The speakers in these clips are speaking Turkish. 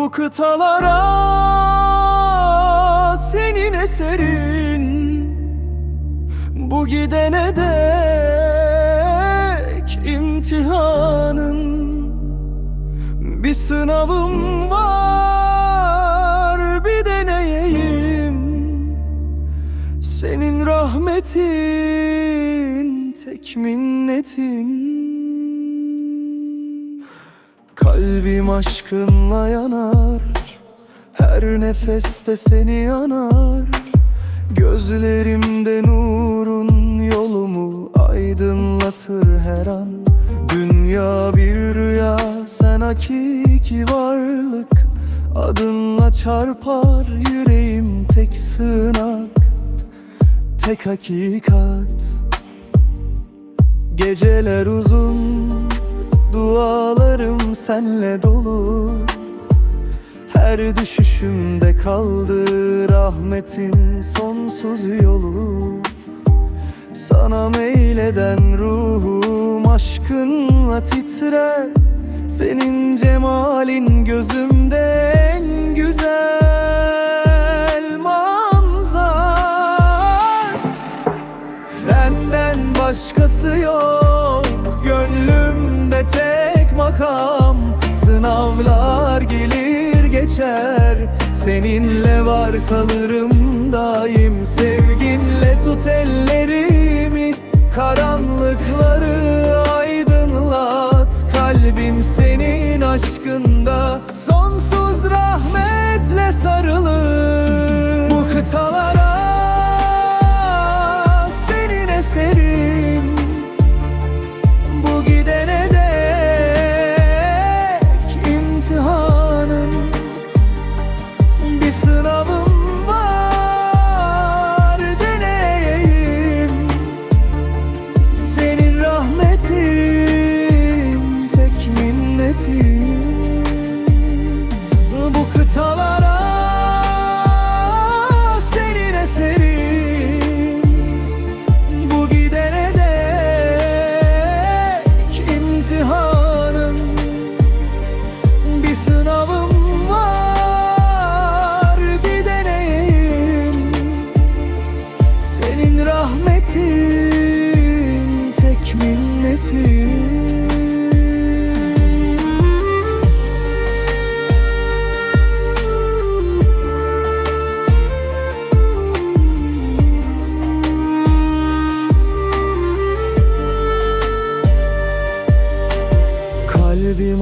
Bu kıtalara senin eserin. Bu gidene dek imtihanın. Bir sınavım var bir deneyeyim. Senin rahmetin tek minnetim Kalbim aşkınla yanar Her nefeste seni yanar Gözlerimde nurun yolumu aydınlatır her an. Dünya bir rüya sen hakiki varlık. Adınla çarpar yüreğim tek sığınak. Tek hakikat. Geceler uzun Dualarım senle dolu. Her düşüşümde kaldı rahmetin sonsuz yolu. Sana meyleden ruhum aşkınla titrer Senin cemalin gözümde en güzel manzar Senden başkası yok Gönlümde tek makam Sınavlar gelir geçer. Seninle var kalırım daim. Sevginle tut ellerimi. Karanlıkları aydınlat. Kalbim senin aşkında. Sonsuz rahmetle sarılır. Bu kıtalara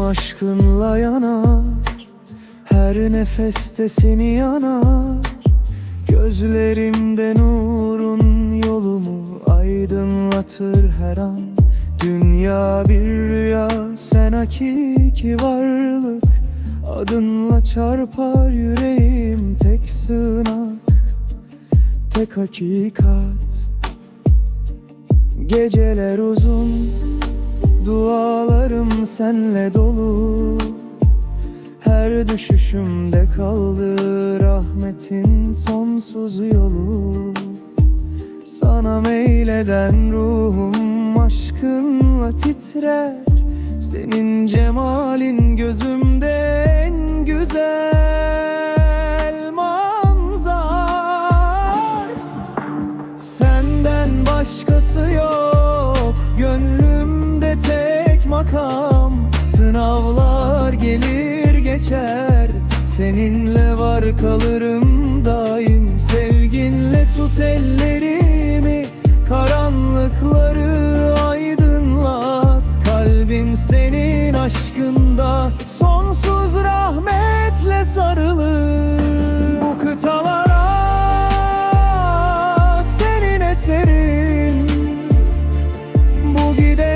aşkınla yanar Her nefeste seni yanar. Gözlerimde nurun yolumu aydınlatır her an. Dünya bir rüya sen hakiki varlık. Adınla çarpar yüreğim tek sığınak Tek hakikat. Geceler uzun Dualarım senle dolu Düşüşümde kaldı rahmetin sonsuz yolu. Sana meyleden ruhum aşkınla titrer. Senin cemalin gözümde en güzel manzar. Senden başkası yok Gönlümde tek makam. Sınavlar geçer. Seninle var kalırım daim. Sevginle tut ellerimi Karanlıkları aydınlat. Kalbim senin aşkında Sonsuz rahmetle sarılır. Bu kıtalara senin eserin. Bu gider